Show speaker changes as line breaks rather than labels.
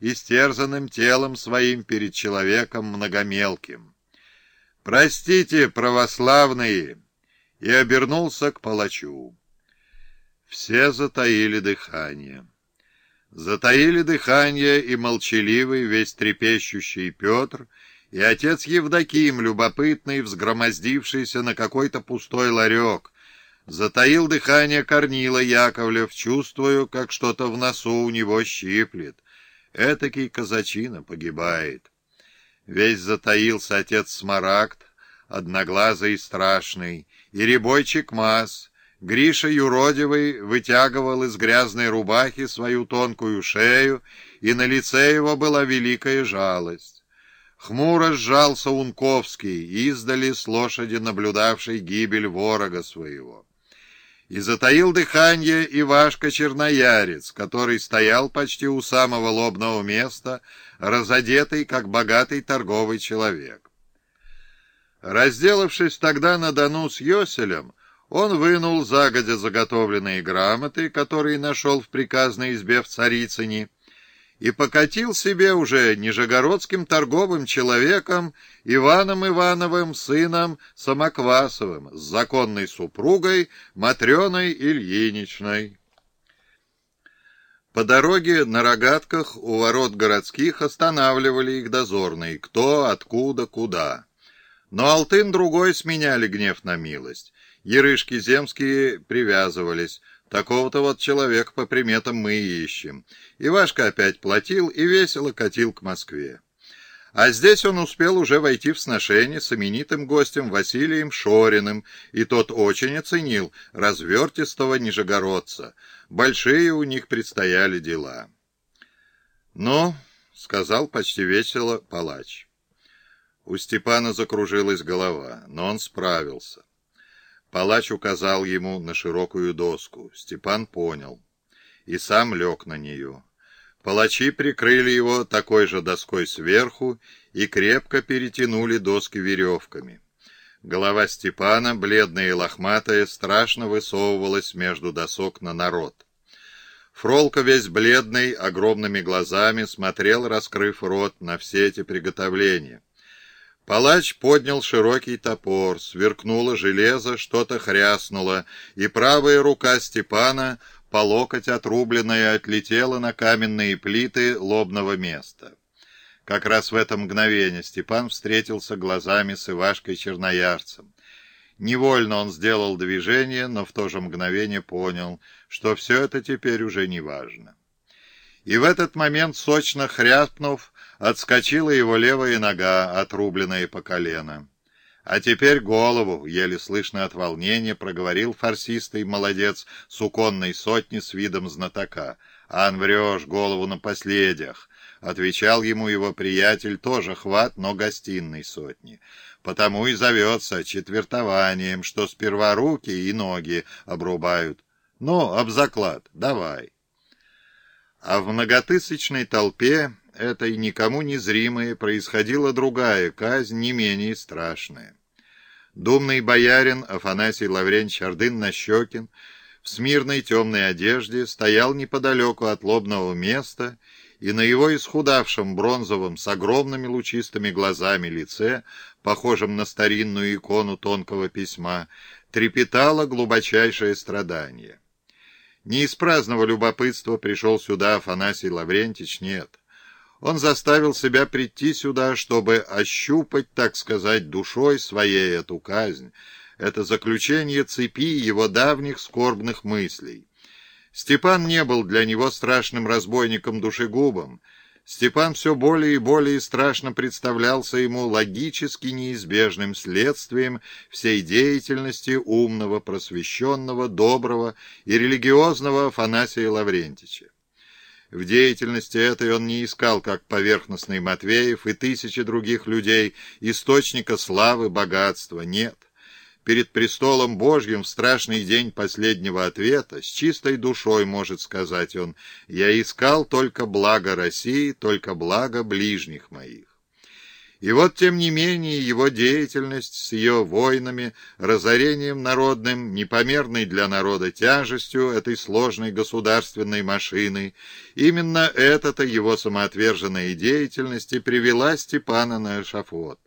истерзанным телом своим перед человеком многомелким. «Простите, православные!» и обернулся к палачу. Все затаили дыхание. Затаили дыхание и молчаливый, весь трепещущий Петр, и отец Евдоким, любопытный, взгромоздившийся на какой-то пустой ларек. Затаил дыхание Корнила Яковлев, чувствую, как что-то в носу у него щиплет. Этакий казачина погибает. Весь затаился отец Смарагд, одноглазый и страшный, и рябойчик Маз, Гриша юродивый вытягивал из грязной рубахи свою тонкую шею, и на лице его была великая жалость. Хмуро сжался Унковский, издали с лошади наблюдавший гибель ворога своего. И затаил дыхание Ивашка Черноярец, который стоял почти у самого лобного места, разодетый, как богатый торговый человек. Разделавшись тогда на Дону с Йоселем, он вынул загодя заготовленные грамоты, которые нашел в приказной избе в Царицыне, и покатил себе уже нижегородским торговым человеком Иваном Ивановым, сыном Самоквасовым, с законной супругой Матрёной Ильиничной. По дороге на рогатках у ворот городских останавливали их дозорные, кто, откуда, куда. Но алтын другой сменяли гнев на милость. Ерышки земские привязывались. Такого-то вот человека по приметам мы и ищем. Ивашка опять платил и весело катил к Москве. А здесь он успел уже войти в сношение с именитым гостем Василием Шориным, и тот очень оценил развертистого нижегородца. Большие у них предстояли дела. «Ну», — сказал почти весело палач. У Степана закружилась голова, но он справился. Палач указал ему на широкую доску. Степан понял. И сам лег на нее. Палачи прикрыли его такой же доской сверху и крепко перетянули доски веревками. Голова Степана, бледная и лохматая, страшно высовывалась между досок на народ. Фролка весь бледный, огромными глазами, смотрел, раскрыв рот, на все эти приготовления. Палач поднял широкий топор, сверкнуло железо, что-то хряснуло, и правая рука Степана, по локоть отрубленная, отлетела на каменные плиты лобного места. Как раз в это мгновение Степан встретился глазами с Ивашкой Черноярцем. Невольно он сделал движение, но в то же мгновение понял, что все это теперь уже не важно. И в этот момент, сочно хряпнув, Отскочила его левая нога, отрубленная по колено. А теперь голову, еле слышно от волнения, проговорил фарсистый молодец суконной сотни с видом знатока. «Ан, врешь, голову на последях!» — отвечал ему его приятель, тоже хват, но гостиной сотни. «Потому и зовется четвертованием, что сперва руки и ноги обрубают. Ну, об заклад, давай!» А в многотысячной толпе этой никому незримой происходила другая казнь, не менее страшная. Думный боярин Афанасий Лаврентьевич Ордын-Нащекин в смирной темной одежде стоял неподалеку от лобного места, и на его исхудавшем бронзовом с огромными лучистыми глазами лице, похожем на старинную икону тонкого письма, трепетало глубочайшее страдание. Не из праздного любопытства пришел сюда Афанасий Лаврентич, нет. Он заставил себя прийти сюда, чтобы ощупать, так сказать, душой своей эту казнь, это заключение цепи его давних скорбных мыслей. Степан не был для него страшным разбойником-душегубом. Степан все более и более страшно представлялся ему логически неизбежным следствием всей деятельности умного, просвещенного, доброго и религиозного Афанасия Лаврентича. В деятельности этой он не искал, как поверхностный Матвеев и тысячи других людей, источника славы, богатства. Нет. Перед престолом Божьим в страшный день последнего ответа с чистой душой может сказать он «Я искал только благо России, только благо ближних моих». И вот, тем не менее, его деятельность с ее войнами, разорением народным, непомерной для народа тяжестью этой сложной государственной машины, именно эта-то его самоотверженная деятельность и привела Степана на эшафот.